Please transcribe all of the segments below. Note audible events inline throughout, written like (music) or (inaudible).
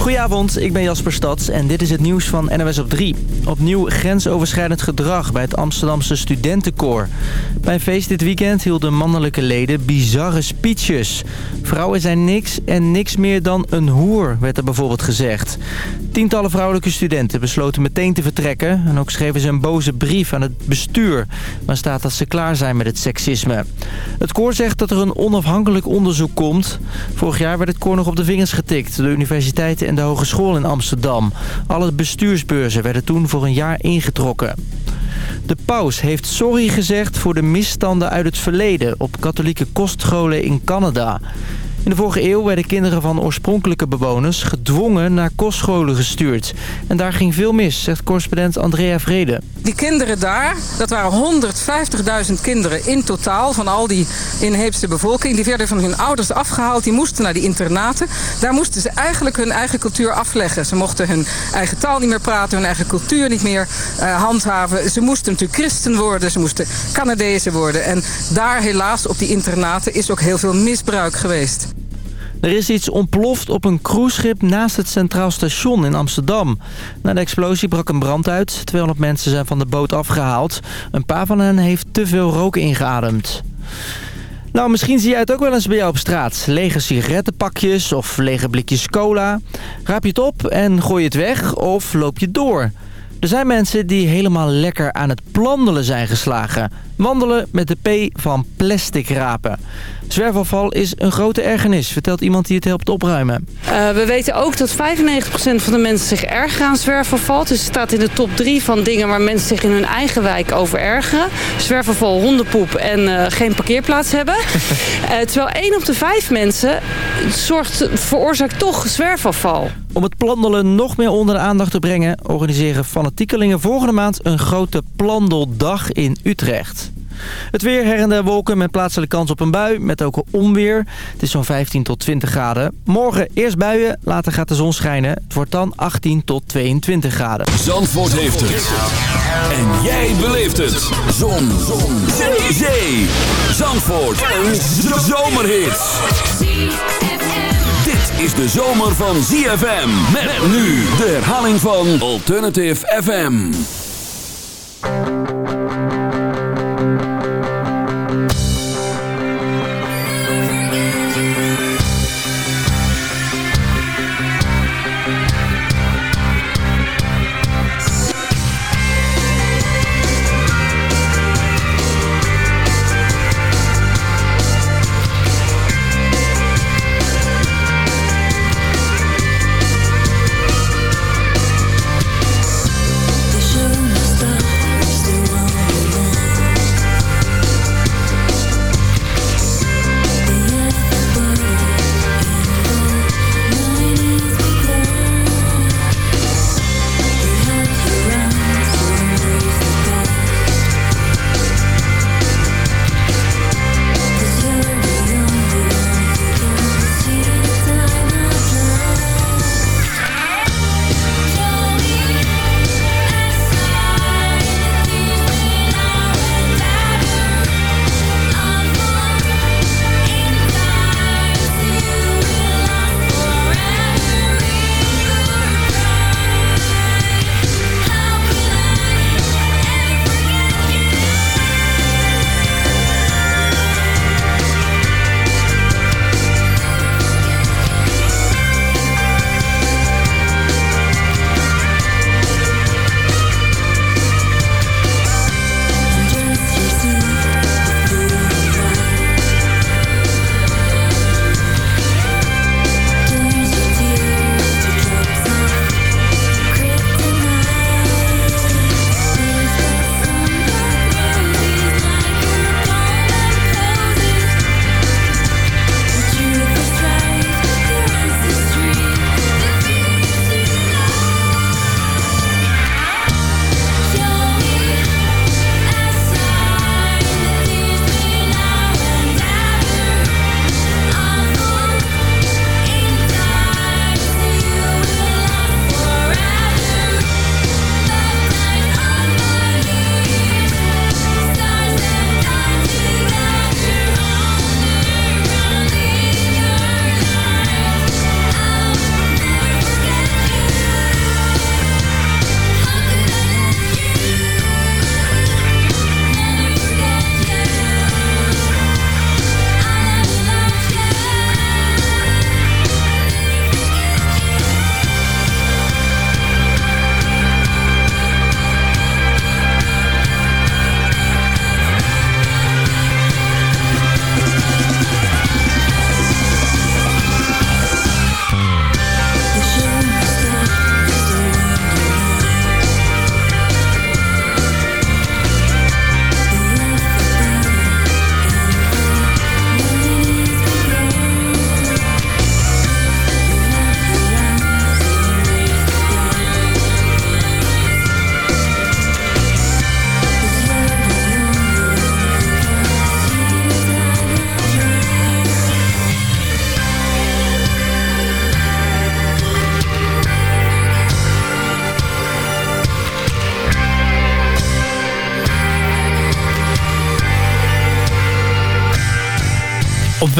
Goedenavond, ik ben Jasper Stads en dit is het nieuws van NWS op 3. Opnieuw grensoverschrijdend gedrag bij het Amsterdamse studentenkoor. Bij een feest dit weekend hielden mannelijke leden bizarre speeches. Vrouwen zijn niks en niks meer dan een hoer, werd er bijvoorbeeld gezegd. Tientallen vrouwelijke studenten besloten meteen te vertrekken... en ook schreven ze een boze brief aan het bestuur... waar staat dat ze klaar zijn met het seksisme. Het koor zegt dat er een onafhankelijk onderzoek komt. Vorig jaar werd het koor nog op de vingers getikt... door de universiteiten en de hogeschool in Amsterdam. Alle bestuursbeurzen werden toen voor een jaar ingetrokken. De paus heeft sorry gezegd voor de misstanden uit het verleden... op katholieke kostscholen in Canada... In de vorige eeuw werden kinderen van oorspronkelijke bewoners gedwongen naar kostscholen gestuurd. En daar ging veel mis, zegt correspondent Andrea Vrede. Die kinderen daar, dat waren 150.000 kinderen in totaal van al die inheemse bevolking. Die werden van hun ouders afgehaald, die moesten naar die internaten. Daar moesten ze eigenlijk hun eigen cultuur afleggen. Ze mochten hun eigen taal niet meer praten, hun eigen cultuur niet meer uh, handhaven. Ze moesten natuurlijk christen worden, ze moesten Canadezen worden. En daar helaas op die internaten is ook heel veel misbruik geweest. Er is iets ontploft op een cruiseschip naast het Centraal Station in Amsterdam. Na de explosie brak een brand uit. 200 mensen zijn van de boot afgehaald. Een paar van hen heeft te veel rook ingeademd. Nou, misschien zie jij het ook wel eens bij jou op straat. Lege sigarettenpakjes of lege blikjes cola. Raap je het op en gooi je het weg of loop je door... Er zijn mensen die helemaal lekker aan het plandelen zijn geslagen. Wandelen met de P van plastic rapen. Zwerfafval is een grote ergernis, vertelt iemand die het helpt opruimen. Uh, we weten ook dat 95% van de mensen zich ergeren aan zwerfafval. Dus het staat in de top 3 van dingen waar mensen zich in hun eigen wijk over ergeren. Zwerfafval, hondenpoep en uh, geen parkeerplaats hebben. uh, (laughs) terwijl 1 op de 5 mensen zorgt, veroorzaakt toch zwerfafval. Om het plandelen nog meer onder de aandacht te brengen... organiseren fanatiekelingen volgende maand een grote plandeldag in Utrecht. Het weer her en der wolken met plaatselijke kans op een bui, met ook onweer. Het is zo'n 15 tot 20 graden. Morgen eerst buien, later gaat de zon schijnen. Het wordt dan 18 tot 22 graden. Zandvoort heeft het. En jij beleeft het. Zon. zon. Zee. Zee. Zandvoort. Een zomerhit. Dit is de zomer van ZFM. Met nu de herhaling van Alternative FM.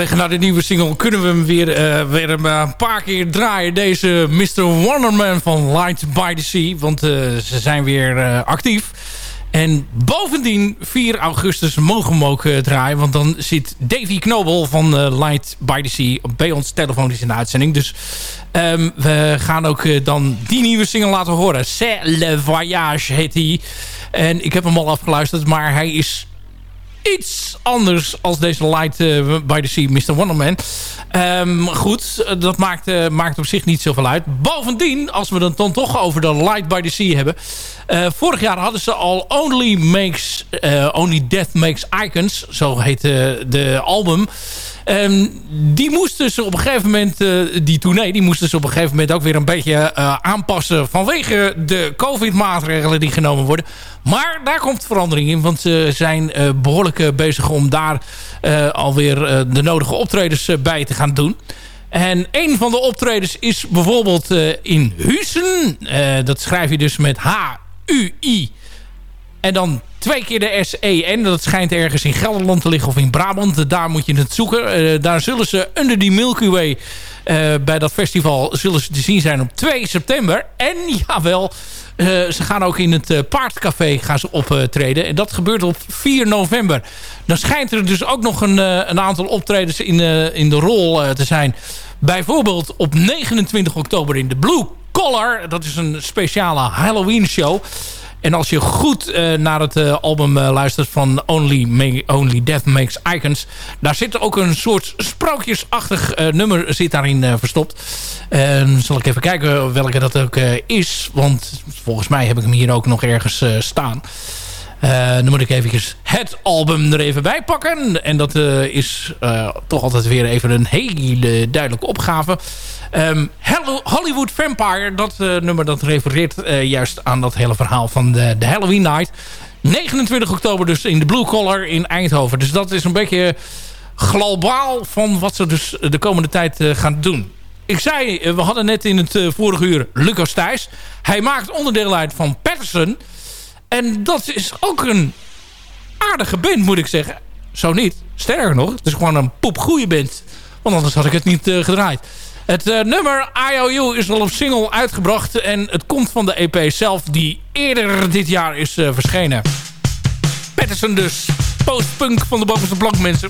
Naar de nieuwe single kunnen we hem weer, uh, weer een paar keer draaien. Deze Mr. Wonderman van Light by the Sea. Want uh, ze zijn weer actief. En bovendien 4 augustus mogen we ook draaien. Want dan zit Davy Knobel van Light by the Sea bij ons telefonisch in de uitzending. Dus um, we gaan ook dan die nieuwe single laten horen. C'est le voyage heet hij. En ik heb hem al afgeluisterd, maar hij is iets anders als deze Light uh, by the Sea, Mr. Wonderman. Um, goed, dat maakt, uh, maakt op zich niet zoveel uit. Bovendien, als we het dan toch over de Light by the Sea hebben... Uh, vorig jaar hadden ze al Only, makes, Only Death Makes Icons, zo heet de album... Um, die moesten ze op een gegeven moment, uh, die tournee, die moesten ze op een gegeven moment ook weer een beetje uh, aanpassen vanwege de COVID-maatregelen die genomen worden. Maar daar komt verandering in, want ze zijn uh, behoorlijk bezig om daar alweer de nodige optredens bij te gaan doen. En een van de optredens is bijvoorbeeld in Huizen. dat schrijf je dus met H-U-I en dan twee keer de SEN. Dat schijnt ergens in Gelderland te liggen of in Brabant. Daar moet je het zoeken. Uh, daar zullen ze under die Milky Way... Uh, bij dat festival zullen ze te zien zijn op 2 september. En (laughs) jawel, uh, ze gaan ook in het Paardcafé gaan ze optreden. En dat gebeurt op 4 november. Dan schijnt er dus ook nog een, een aantal optredens in, in de rol te zijn. Bijvoorbeeld op 29 oktober in de Blue Collar. Dat is een speciale Halloween show. En als je goed uh, naar het uh, album uh, luistert van Only, Only Death Makes Icons... daar zit ook een soort sprookjesachtig nummer zit daarin verstopt. Zal ik even kijken welke dat ook is. Want volgens mij heb ik hem hier ook nog ergens staan. dan moet ik eventjes het album er even bij pakken. En dat is toch altijd weer even een hele duidelijke opgave... Um, Hollywood Vampire, dat uh, nummer dat refereert uh, juist aan dat hele verhaal van de, de Halloween Night. 29 oktober dus in de Blue Collar in Eindhoven. Dus dat is een beetje globaal van wat ze dus de komende tijd uh, gaan doen. Ik zei, we hadden net in het vorige uur Lucas Thijs. Hij maakt onderdeel uit van Patterson. En dat is ook een aardige band, moet ik zeggen. Zo niet. Sterker nog, het is gewoon een poepgoeie band. Want anders had ik het niet gedraaid. Het uh, nummer IOU is al op single uitgebracht. En het komt van de EP zelf die eerder dit jaar is uh, verschenen. Patterson dus. Postpunk van de bovenste plank mensen.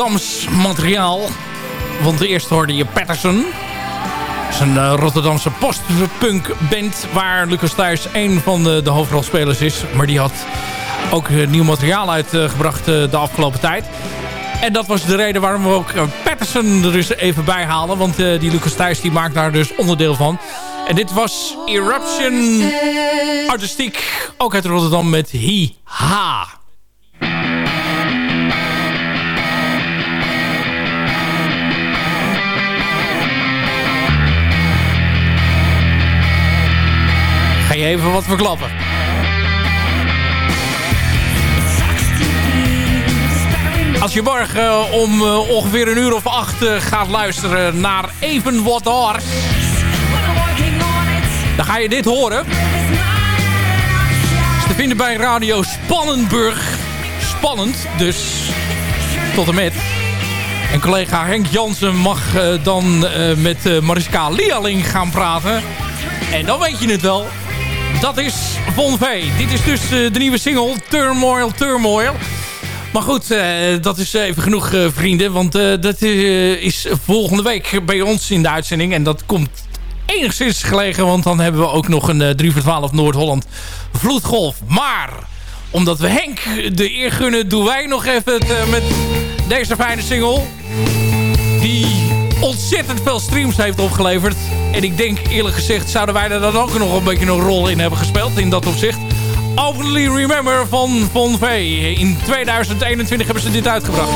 Rotterdams materiaal. Want eerst hoorde je Patterson. Dat is een uh, Rotterdamse postpunk band... waar Lucas Thijs een van de, de hoofdrolspelers is. Maar die had ook nieuw materiaal uitgebracht de afgelopen tijd. En dat was de reden waarom we ook Patterson er dus even bij halen. Want die Lucas Thijs die maakt daar dus onderdeel van. En dit was Eruption Artistiek. Ook uit Rotterdam met Hi even wat verklappen. Als je morgen om uh, ongeveer een uur of acht uh, gaat luisteren naar Even Wat Hard... Dan ga je dit horen. Te vinden bij Radio Spannenburg. Spannend, dus tot en met. En collega Henk Jansen mag dan met Mariska Lialing gaan praten. En dan weet je het wel. Dat is Von V. Dit is dus de nieuwe single Turmoil, Turmoil. Maar goed, dat is even genoeg vrienden. Want dat is volgende week bij ons in de uitzending. En dat komt enigszins gelegen. Want dan hebben we ook nog een uh, 3 voor 12 Noord-Holland vloedgolf. Maar omdat we Henk de eer gunnen, doen wij nog even het, met deze fijne single. Die ontzettend veel streams heeft opgeleverd. En ik denk eerlijk gezegd zouden wij er dan ook nog een beetje een rol in hebben gespeeld. In dat opzicht. Openly Remember van Von V. In 2021 hebben ze dit uitgebracht.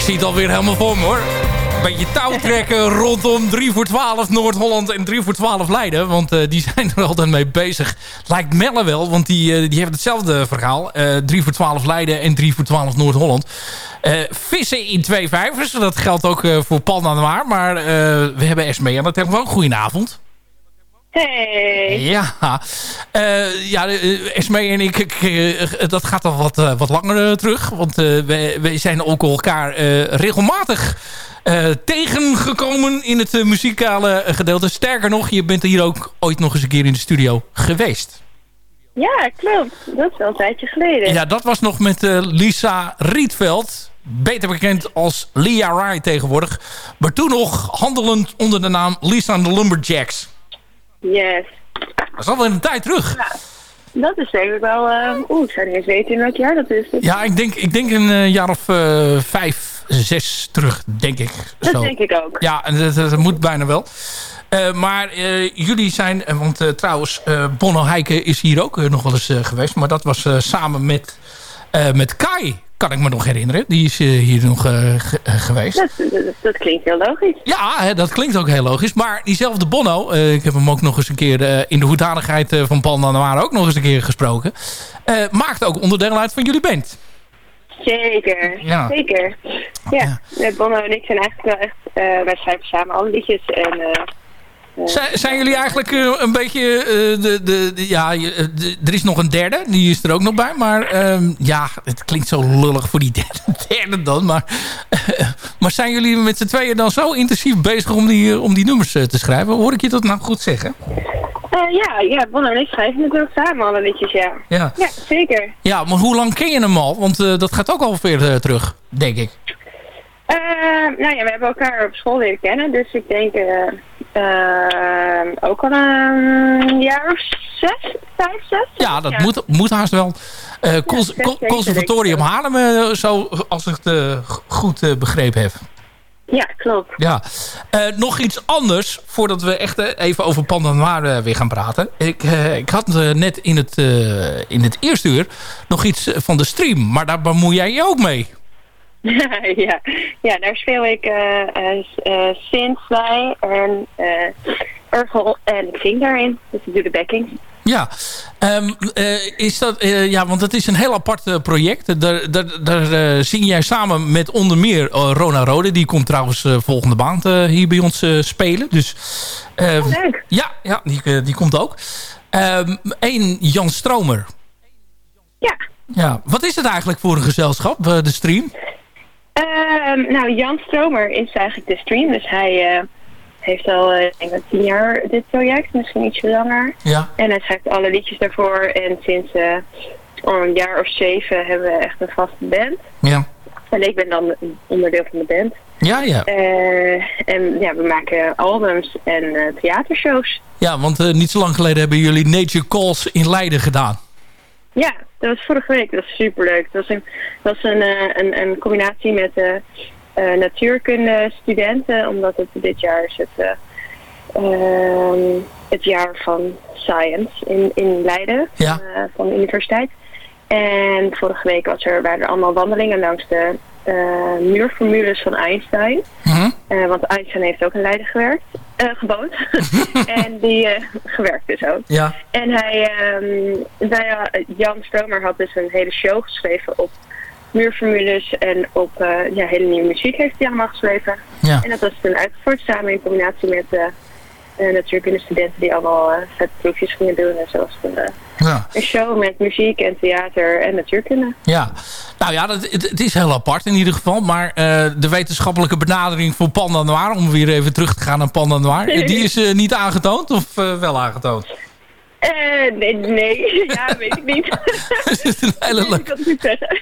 Zie het alweer helemaal voor me hoor. Een beetje touw trekken (laughs) rondom 3 voor 12 Noord-Holland en 3 voor 12 Leiden. Want uh, die (laughs) zijn er altijd mee bezig. Lijkt Melle wel, want die, uh, die heeft hetzelfde verhaal. Uh, 3 voor 12 Leiden en 3 voor 12 Noord-Holland. vissen in twee vijvers. Dat geldt ook voor Paul aan de. Maar we hebben Esmee aan de telefoon. Goedenavond. Hey. Ja, uh, ja Esmee en ik, ik dat gaat al wat, uh, wat langer terug. Want wij, wij zijn ook elkaar regelmatig tegengekomen in het muzikale gedeelte. Sterker nog, je bent hier ook ooit nog eens een keer in de studio geweest. Ja, klopt. Dat is wel een tijdje geleden. Ja, dat was nog met Lisa Rietveld. Beter bekend als Lia Rai tegenwoordig. Maar toen nog handelend onder de naam Lisa and the Lumberjacks. Yes. Dat is alweer een tijd terug. Ja, dat is zeker wel... Uh, Oeh, ik zou niet eens weten in welk jaar dat is. Ja, ik denk, ik denk een uh, jaar of uh, vijf, zes terug, denk ik. Dat Zo. denk ik ook. Ja, dat, dat moet bijna wel. Maar jullie zijn, want trouwens, Bono Heike is hier ook nog wel eens geweest. Maar dat was samen met, met Kai kan ik me nog herinneren. Die is uh, hier nog uh, geweest. Dat, dat, dat, klinkt heel logisch. Ja, hè, dat klinkt ook heel logisch. Maar diezelfde Bono, uh, ik heb hem ook nog eens een keer in de hoedanigheid van Paul Nanamara ook nog eens een keer gesproken. maakt ook onderdeel uit van jullie band. Zeker, ja. zeker. Ja, ja. Bono en ik zijn eigenlijk wel echt, wij schrijven samen alle liedjes en zijn, zijn jullie eigenlijk uh, een beetje... Uh, de, de, de, ja, de, er is nog een derde. Die is er ook nog bij. Maar um, ja, het klinkt zo lullig voor die (laughs) derde, derde dan. Maar, uh, (laughs) maar zijn jullie met z'n tweeën dan zo intensief bezig om die, om die nummers te schrijven? Hoor ik je dat nou goed zeggen? ja, ja, Bonner en ik schrijven natuurlijk samen alle liedjes, ja. ja. Ja, zeker. Ja, maar hoe lang ken je hem al? Want dat gaat ook alweer terug, denk ik. nou ja, we hebben elkaar op school leren kennen. Dus ik denk uh, ook al een jaar of zes, vijf, zes. Ja, dat Moet, moet haast wel. Uh, ja, cons conservatorium Haarlem, uh, zo, als ik het uh, goed begrepen heb. Ja, klopt. Ja. nog iets anders, voordat we echt even over Panda Noir weer gaan praten. Ik, ik had net in het, in het eerste uur nog iets van de stream, maar daar bemoei jij je ook mee. (laughs) ja. ja, daar speel ik uh, uh, synth bij en uh, en ik zing daarin. Dus ik doe de backing. Ja, um, is dat, ja, want het is een heel apart project. Daar, daar, daar zing jij samen met onder meer Rona Rode. Die komt trouwens volgende maand hier bij ons spelen. Dus, oh, leuk. Ja, ja die, die komt ook. Eén ehm, Jan Stromer. Ja. Ja, wat is het eigenlijk voor een gezelschap, de stream? Uh, nou, Jan Stromer is eigenlijk de stream. Dus hij uh, heeft al uh, denk ik, tien jaar dit project, misschien ietsje langer. Ja. En hij schrijft alle liedjes daarvoor. En sinds uh, een jaar of zeven hebben we echt een vaste band. Ja. En ik ben dan onderdeel van de band. Ja, ja. en ja, we maken albums en theatershows. Ja, want niet zo lang geleden hebben jullie Nature Calls in Leiden gedaan. Ja, dat was vorige week. Dat was superleuk. Dat was een, dat was een, uh, een, een combinatie met uh, uh, natuurkunde studenten. Omdat het dit jaar is het, ehm, het jaar van science in, in Leiden. Ja. van de universiteit. En vorige week was er, waren er allemaal wandelingen langs de muurformules van Einstein. -huh. want Einstein heeft ook in Leiden gewerkt. Uh, gewoond. (laughs) en die uh, gewerkt dus ook. Ja. En hij, um, wij, Jan Stromer had dus een hele show geschreven op muurformules en op uh, ja, hele nieuwe muziek heeft hij allemaal geschreven. Ja. En dat was toen uitgevoerd samen in combinatie met uh, natuurkunde studenten die allemaal vet proefjes gingen doen. En zoals ja. een show met muziek en theater en natuurkunde. Ja, nou ja, dat, het, het, is heel apart in ieder geval. Maar uh, de wetenschappelijke benadering voor Panda Noir... om weer even terug te gaan naar Panda Noir... (laughs) die is uh, niet aangetoond of uh, wel aangetoond? Uh, nee, nee, (laughs) ja, weet ik niet. (laughs) dat is een hele leuke... Ik kan het niet zeggen.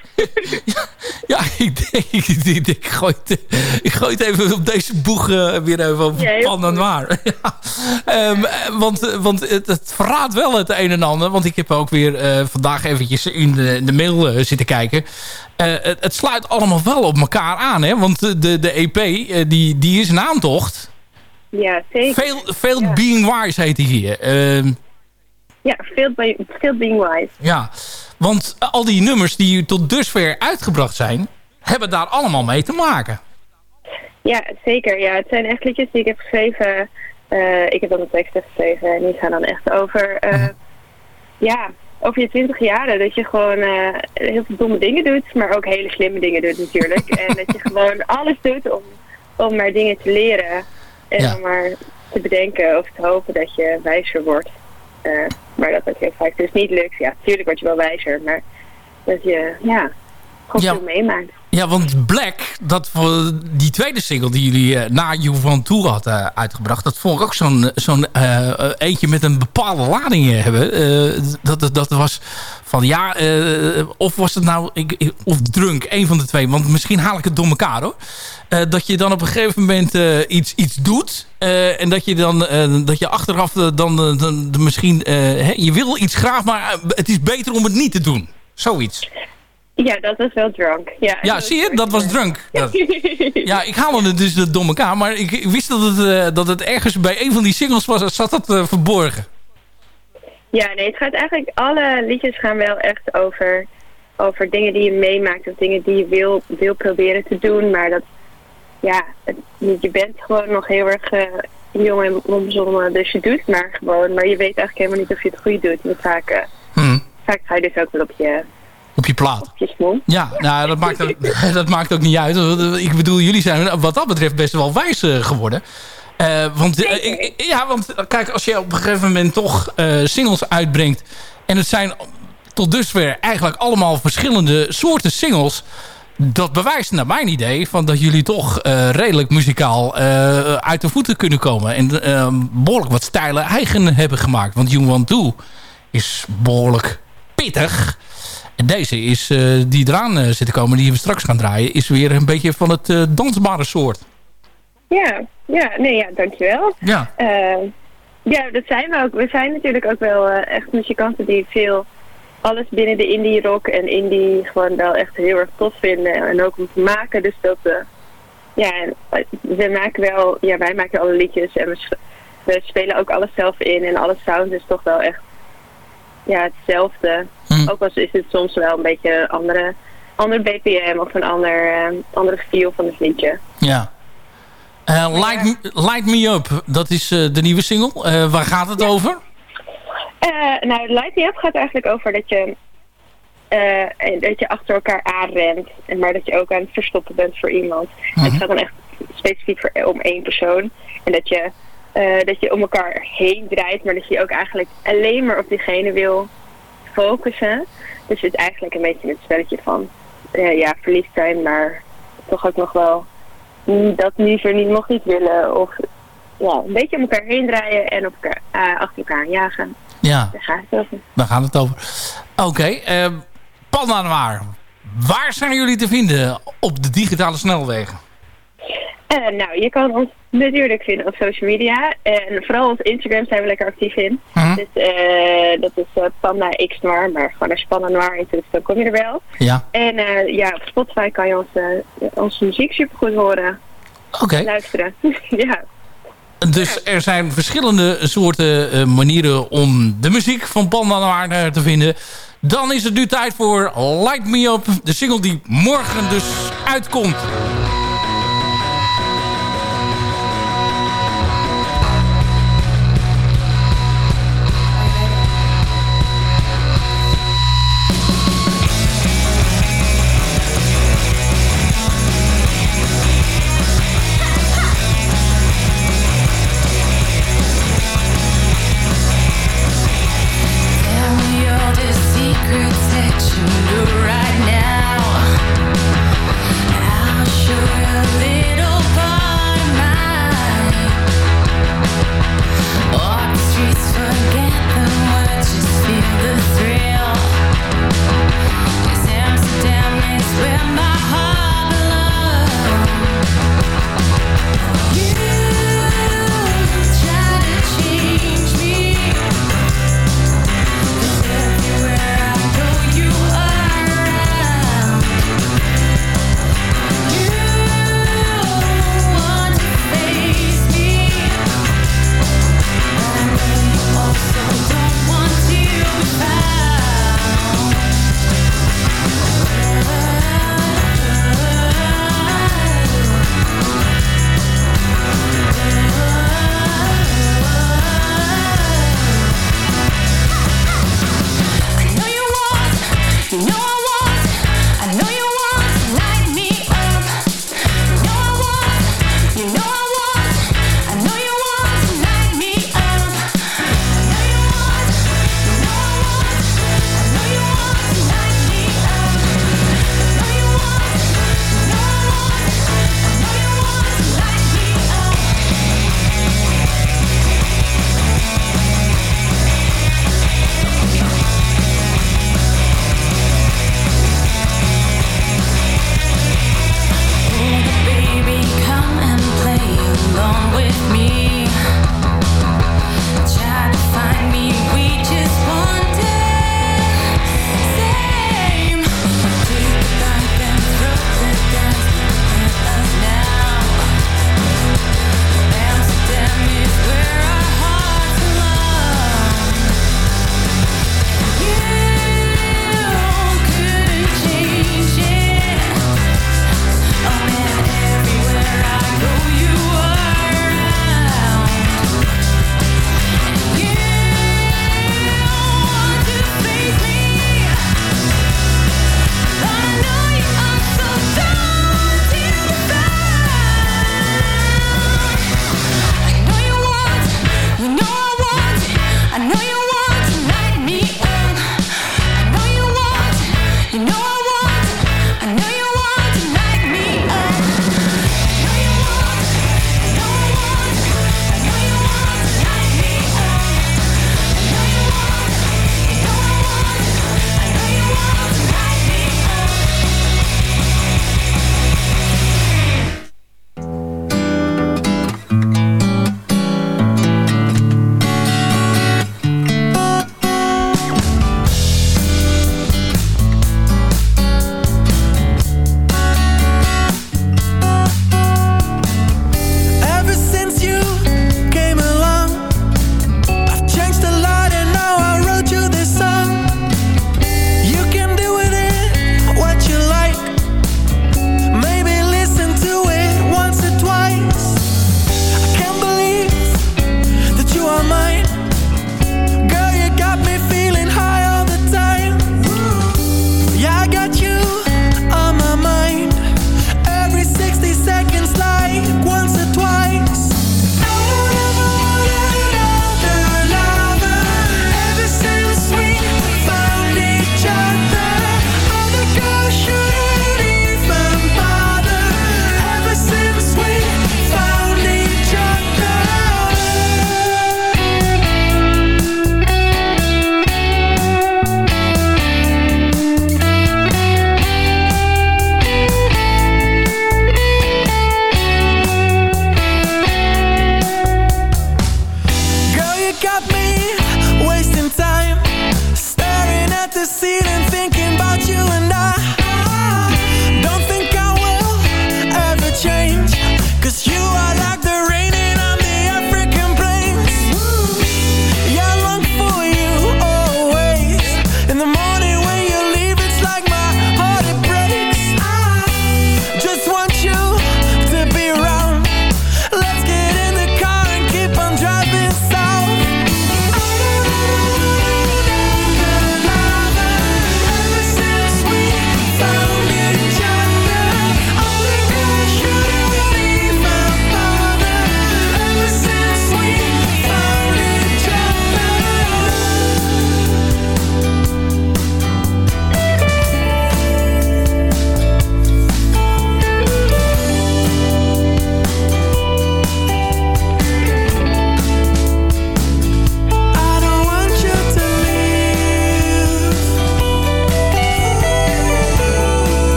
ja, ja, ik denk, ik, ik, ik, gooi het, ik gooi het even op deze boeg uh, weer even ja, Panda Noir. (laughs) ja. um, want want het, het, verraadt wel het een en ander. Want ik heb ook weer uh, vandaag eventjes in de, de mail zitten kijken. Het, het, sluit allemaal wel op elkaar aan. Hè? Want de, de EP, die, die is een aantocht. Ja, zeker. Veel, veel ja. Being Wise heet die hier. Uh, ja, veel, Being Wise. Ja, want al die nummers die tot dusver uitgebracht zijn... hebben daar allemaal mee te maken. Ja, zeker. Ja, het zijn echt liedjes die ik heb geschreven. Uh, ik heb dan de teksten geschreven en die gaan dan echt over, uh, ja, over je twintig jaren. Dat je gewoon uh, heel veel domme dingen doet, maar ook hele slimme dingen doet natuurlijk. (laughs) en dat je gewoon alles doet om, om maar dingen te leren. En ja. om maar te bedenken of te hopen dat je wijzer wordt. Maar dat dat heel vaak dus niet lukt. Ja, natuurlijk word je wel wijzer, maar dat je, ja, gewoon ja. veel meemaakt. Ja, want Black, dat, die tweede single die jullie uh, na You Van Tour had uh, uitgebracht... dat vond ik ook zo'n zo'n uh, eentje met een bepaalde lading hebben. dat, dat was van ja, of was het nou... Ik, of drunk, een van de twee. Want misschien haal ik het door elkaar hoor. dat je dan op een gegeven moment iets, iets doet... en dat je dan dat je achteraf dan, dan, dan misschien... Hè, je wil iets graag, maar het is beter om het niet te doen. Zoiets. Ja, dat was wel drunk. Ja, ja zie je? Dat was drunk. Ja, ja ik haalde het dus door elkaar. Maar ik, ik wist dat het, uh, dat het ergens bij een van die singles was. Zat dat uh, verborgen? Ja, nee, het gaat eigenlijk... Alle liedjes gaan wel echt over, over dingen die je meemaakt. Of dingen die je wil, wil proberen te doen. Maar dat... Ja, het, je bent gewoon nog heel erg uh, jong en onbezonnen. Dus je doet maar gewoon. Maar je weet eigenlijk helemaal niet of je het goed doet. En vaak, hmm. vaak ga je dus ook wel op je op je plaat. Ja, nou, dat, maakt ook, (laughs) (laughs) dat maakt ook niet uit. Ik bedoel, jullie zijn wat dat betreft best wel wijs geworden. Uh, want, uh, ik, ja, want kijk, als je op een gegeven moment toch uh, singles uitbrengt... en het zijn tot dusver eigenlijk allemaal verschillende soorten singles... dat bewijst naar mijn idee van dat jullie toch redelijk muzikaal uit de voeten kunnen komen... en behoorlijk wat stijlen eigen hebben gemaakt. Want You Want To is behoorlijk pittig... En deze is, uh, die eraan uh, zit te komen, die we straks gaan draaien... is weer een beetje van het uh, dansbare soort. Ja, ja, nee, ja, dankjewel. Ja. ja, dat zijn we ook. We zijn natuurlijk ook wel echt muzikanten die veel... alles binnen de indie rock en indie gewoon wel echt heel erg tof vinden. En ook om te maken. Dus dat... ja, we maken wel... Ja, wij maken alle liedjes en we, we spelen ook alles zelf in. En alle sound is toch wel echt ja, hetzelfde. Hm. Ook al is het soms wel een beetje een andere, andere BPM of een ander, uh, andere feel van het liedje. Ja. Uh, Light, me, Light Me Up, dat is uh, de nieuwe single. waar gaat het ja. over? nou, Light Me Up gaat eigenlijk over dat je, dat je achter elkaar aanrent. Maar dat je ook aan het verstoppen bent voor iemand. -huh. Het gaat dan echt specifiek voor, om één persoon. En dat je uh, dat je om elkaar heen draait, maar dat je ook eigenlijk alleen maar op diegene wil focussen. Dus het is eigenlijk een beetje een spelletje van uh, ja, verliefd zijn, maar toch ook nog wel dat liever niet nog niet willen. Of ja, een beetje om elkaar heen draaien en op elkaar, uh, achter elkaar jagen. Ja, daar gaat het over. Daar gaat het over. Oké, okay, uh, Pandanwaar. Waar zijn jullie te vinden op de digitale snelwegen? Uh, nou, je kan ons natuurlijk vinden op social media. En vooral op Instagram zijn we lekker actief in. Uh-huh. Dus uh, dat is uh, Panda X Noir, maar gewoon als je Panda Noir intoetst, dan kom je er wel. Ja. En ja, op Spotify kan je onze, onze muziek supergoed horen. Oké. Okay. Luisteren, (laughs) ja. Dus er zijn verschillende soorten manieren om de muziek van Panda Noir te vinden. Dan is het nu tijd voor Light Me Up, de single die morgen dus uitkomt.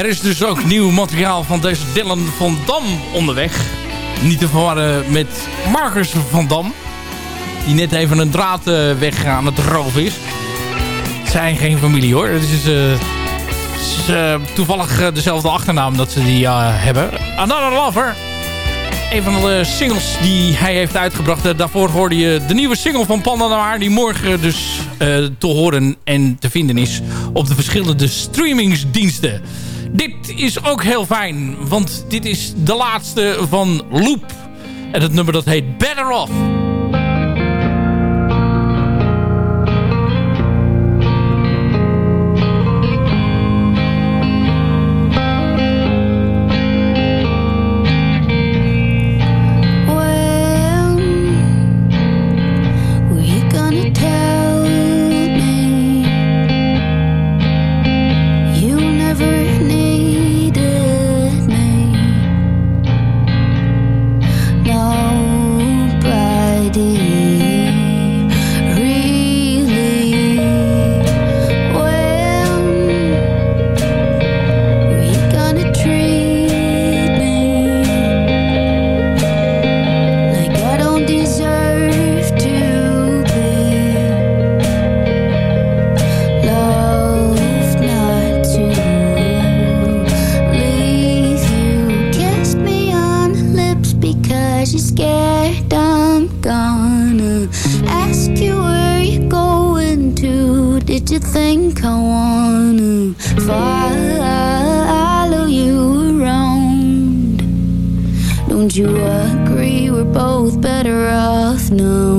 Er is dus ook nieuw materiaal van deze Dylan van Dam onderweg. Niet te verwarren met Marcus van Dam. Die net even een draad uh, weg aan het roven is. Het zijn geen familie hoor. Het is, uh, toevallig dezelfde achternaam dat ze die hebben. Another Lover. Een van de singles die hij heeft uitgebracht. daarvoor hoorde je de nieuwe single van Panda. Die morgen dus te horen en te vinden is op de verschillende streamingsdiensten. Dit is ook heel fijn, want dit is de laatste van Loop. En het nummer dat heet Better Off. no.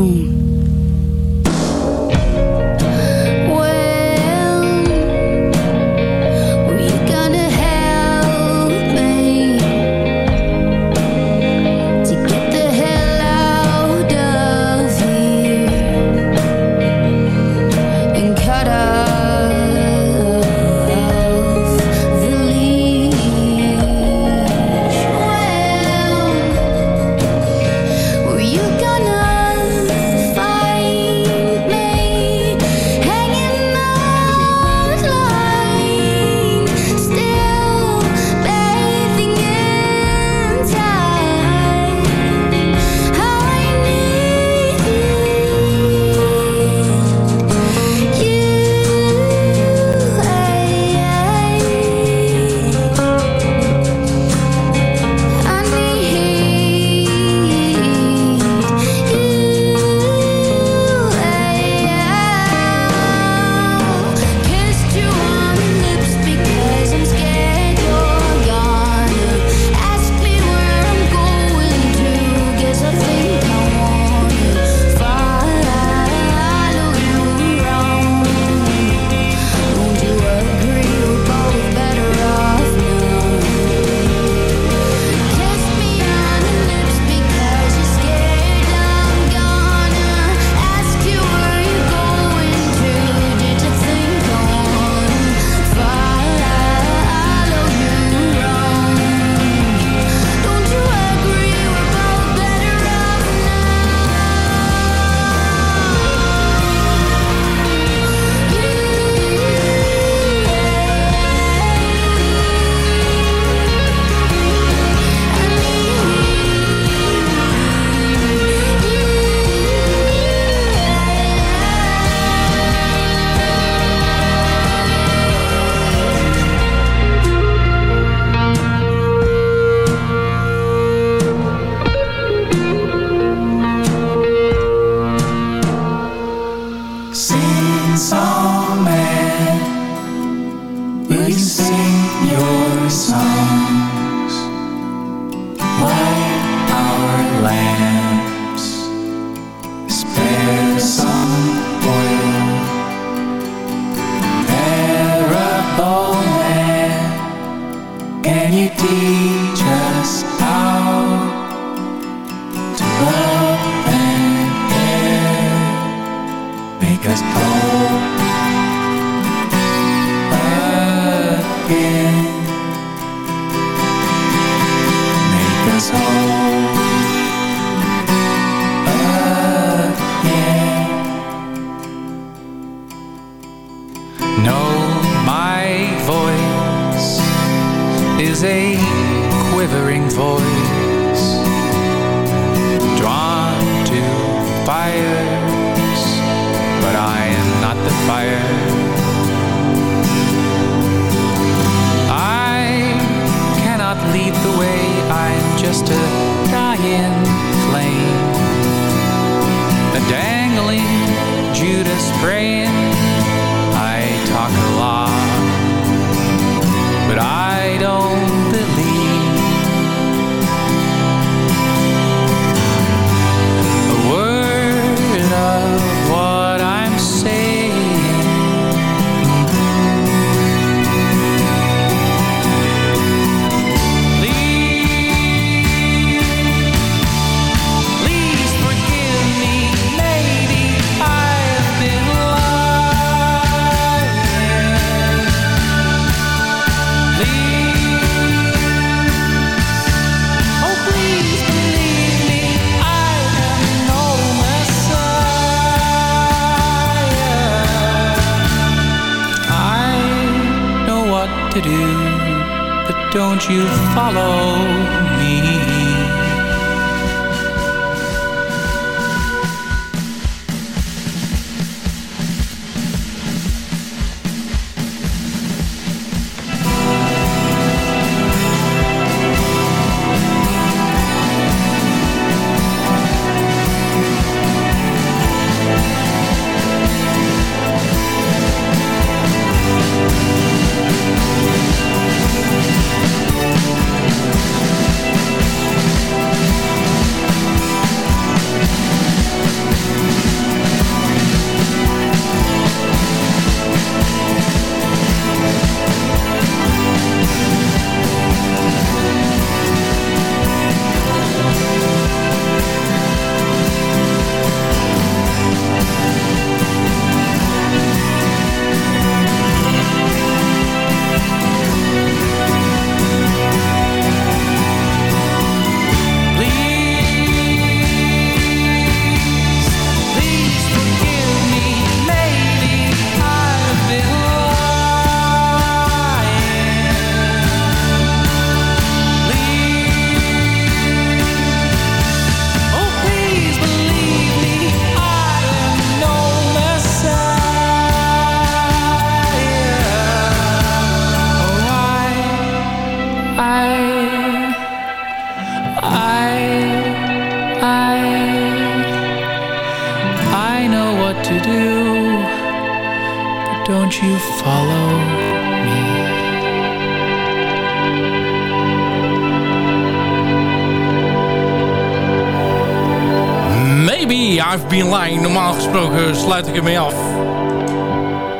Been lying. Normaal gesproken sluit ik ermee af.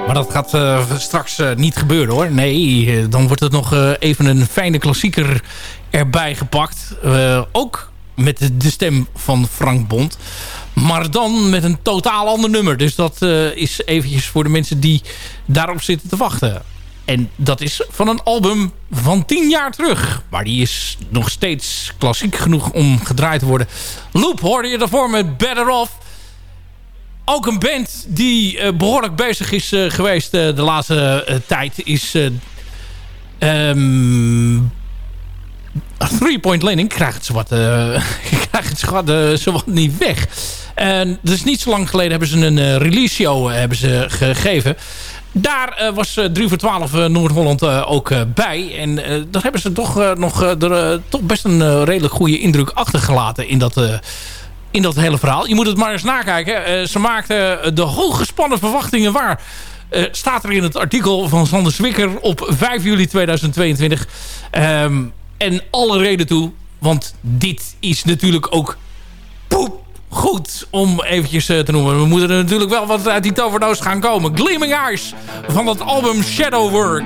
Maar dat gaat eh, straks eh, niet gebeuren hoor. Nee, eh, dan wordt het nog even een fijne klassieker erbij gepakt. Ook met de, stem van Frank Bond. Maar dan met een totaal ander nummer. Dus dat is eventjes voor de mensen die daarop zitten te wachten. En dat is van een album van 10 jaar terug. Maar die is nog steeds klassiek genoeg om gedraaid te worden. Loop hoorde je daarvoor met Better Off. Ook een band die eh, behoorlijk bezig is eh, geweest eh, de laatste tijd is... ehm, Three Point Landing krijgt het zowat, (laughs) krijgt het zowat, zowat niet weg. En dus niet zo lang geleden hebben ze een release show hebben ze gegeven. Daar was uh, 3 voor 12 uh, Noord-Holland ook bij. En daar hebben ze toch, nog, toch best een redelijk goede indruk achtergelaten in dat, in dat hele verhaal. Je moet het maar eens nakijken. Uh, ze maakten de hooggespannen verwachtingen waar. Uh, staat er in het artikel van Sander Zwikker op 5 juli 2022. Um, en alle reden toe. Want dit is natuurlijk ook poep goed om eventjes uh, te noemen. We moeten er natuurlijk wel wat uit die toverdoos gaan komen. Gleaming Eyes van het album Shadow Work.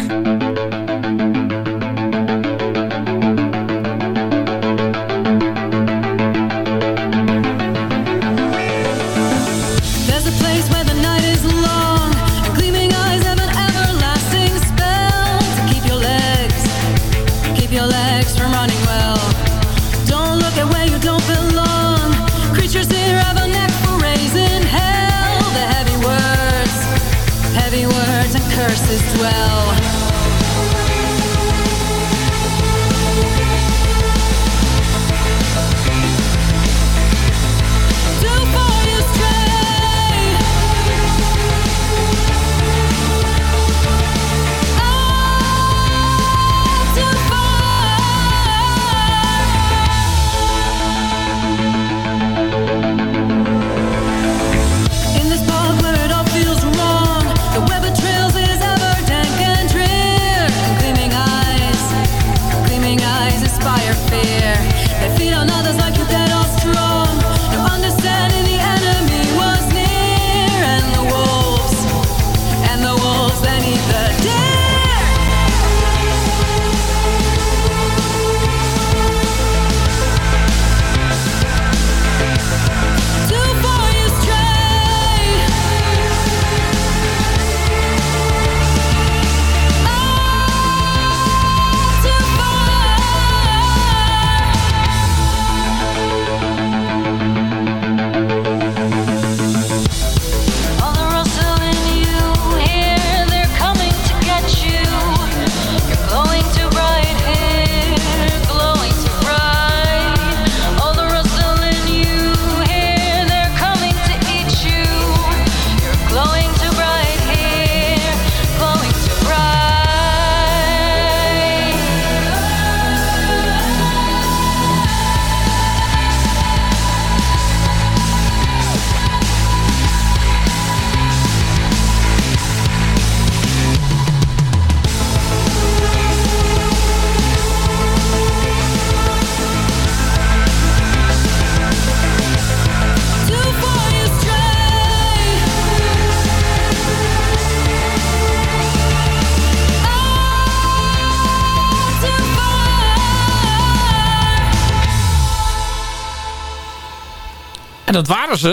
Eh,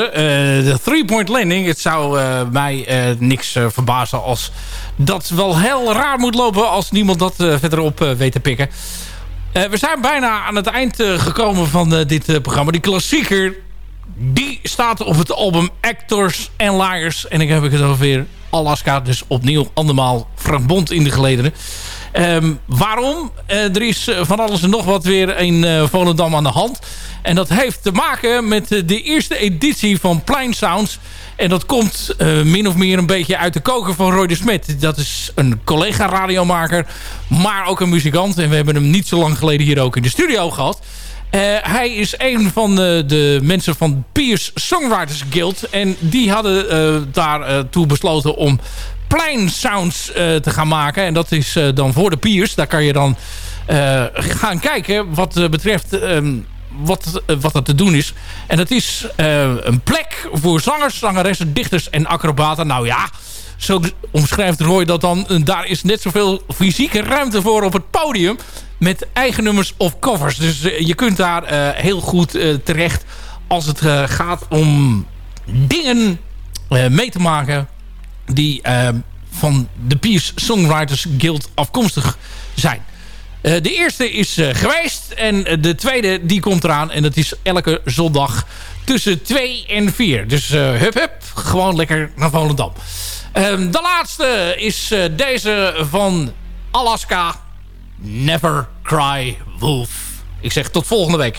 de three-point landing. Het zou eh, mij eh, niks verbazen als dat wel heel raar moet lopen... als niemand dat verderop weet te pikken. we zijn bijna aan het eind gekomen van dit programma. Die klassieker, die staat op het album Actors and Liars. En ik heb het over Alaska. Dus opnieuw andermaal Frank in de gelederen. Um, waarom? Uh, er is van alles en nog wat weer in uh, Volendam aan de hand. En dat heeft te maken met de eerste editie van Plein Sounds. En dat komt min of meer een beetje uit de koker van Roy de Smet. Dat is een collega-radiomaker, maar ook een muzikant. En we hebben hem niet zo lang geleden hier ook in de studio gehad. Hij is een van de, de, mensen van Piers Songwriters Guild. En die hadden uh, daartoe besloten om plein sounds te gaan maken. En dat is dan voor de Piers. Daar kan je dan gaan kijken wat betreft... Um, wat, eh, wat er te doen is. En dat is een plek voor zangers, zangeressen, dichters en acrobaten. Nou ja, zo omschrijft Roy dat dan. Daar is net zoveel fysieke ruimte voor op het podium. Met eigen nummers of covers. Dus je kunt daar heel goed terecht als het gaat om dingen mee te maken die van de Peace Songwriters Guild afkomstig zijn. Uh, de eerste is uh, geweest. En de tweede die komt eraan. En dat is elke zondag tussen 2 en 4. Dus hup hup. Gewoon lekker naar Volendam. Ehm, de laatste is deze van Alaska. Never Cry Wolf. Ik zeg tot volgende week.